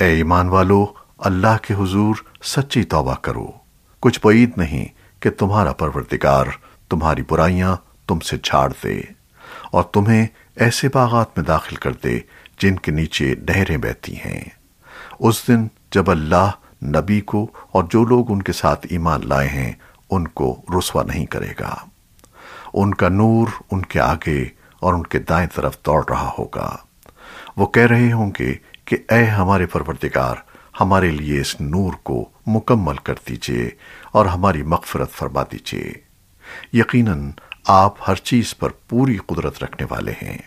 اے ایمان والو، اللہ کے حضور سچی توبہ کرو۔ کچھ بعید نہیں کہ تمہارا پروردگار تمہاری برائیاں تم سے چھاڑ دے اور تمہیں ایسے باغات میں داخل کر دے جن کے نیچے نہریں بہتی ہیں۔ اس دن جب اللہ نبی کو اور جو لوگ ان کے ساتھ ایمان لائے ہیں، ان کو رسوا نہیں کرے گا۔ ان کا نور ان کے آگے اور ان کے دائیں طرف دوڑ رہا ہوگا۔ وہ کہہ رہے ہوں گے کہ اے ہمارے پروردگار، ہمارے لیے اس نور کو مکمل کر دیجیے اور ہماری مغفرت فرما دیجیے۔ یقیناً آپ ہر چیز پر پوری قدرت رکھنے والے ہیں۔